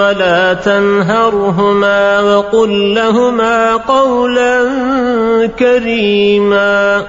ولا تنهرهما وقل لهما قولا كريما